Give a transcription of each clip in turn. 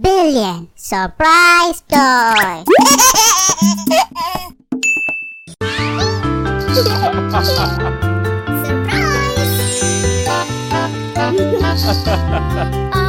Billion Surprise Toy! Surprise!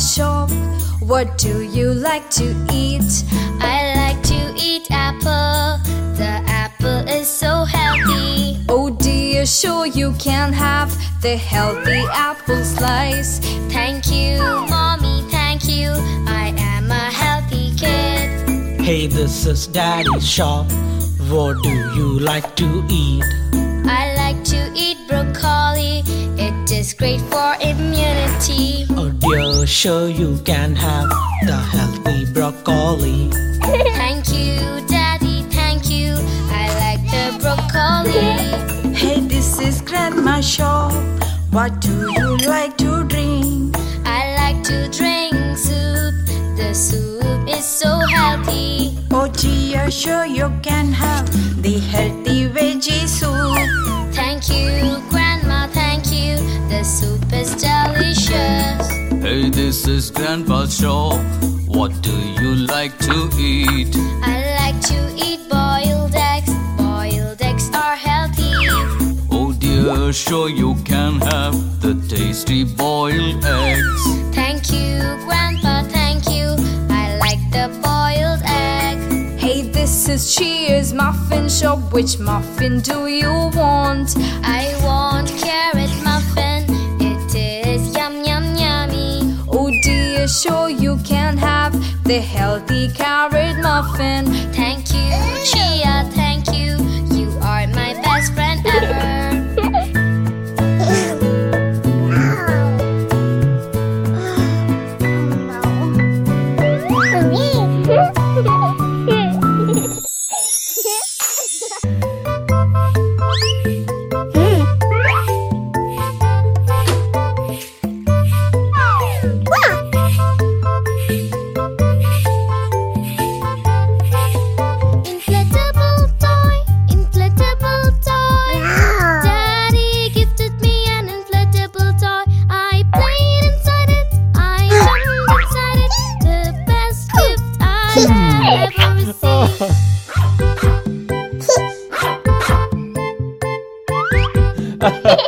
What do you like to eat? I like to eat apple. The apple is so healthy. Oh dear, sure you can have the healthy apple slice. Thank you, mommy, thank you. I am a healthy kid. Hey, this is daddy's shop. What do you like to eat? I like to eat broccoli. It is great for immunity. Oh dear, sure you can have the healthy broccoli. Thank you, Daddy, thank you. I like the broccoli. Hey, this is Grandma shop. What do you like to drink? I like to drink soup. The soup is so healthy. Oh, dear, sure you can have the healthy veggie soup. Hey, this is Grandpa's shop. What do you like to eat? I like to eat boiled eggs. Boiled eggs are healthy. Oh dear, sure you can have the tasty boiled eggs. Thank you, Grandpa, thank you. I like the boiled egg. Hey, this is Cheers Muffin Shop. Which muffin do you want? I want carrot muffin. The healthy carrot muffin. Thank you, Chia, thank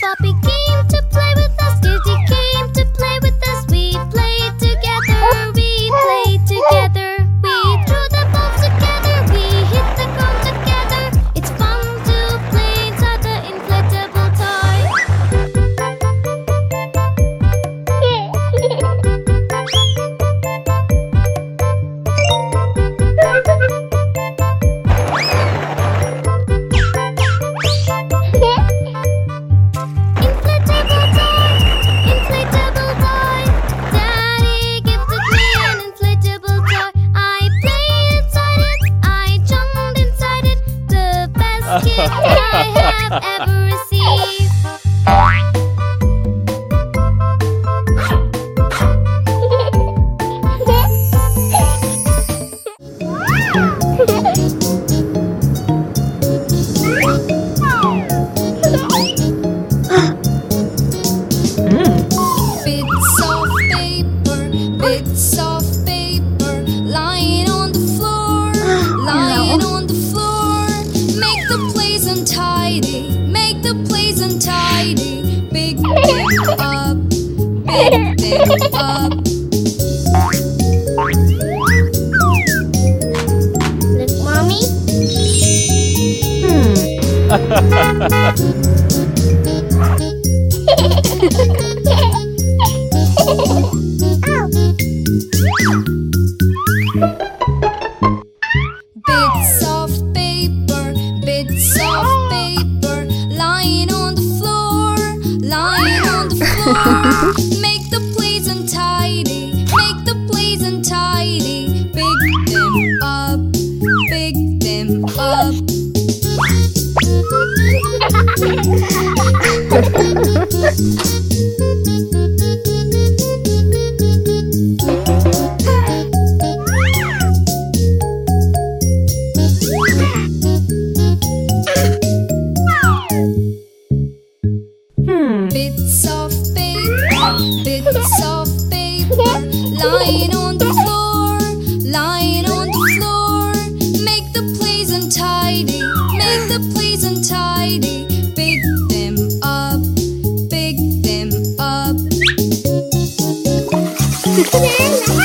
Floppy came to Bits of paper, bits of paper, lying on the floor, lying on the floor. Make the place untidy, make the place untidy. Big, up, big, up. Look, mommy. Hmm. Bye. Hello.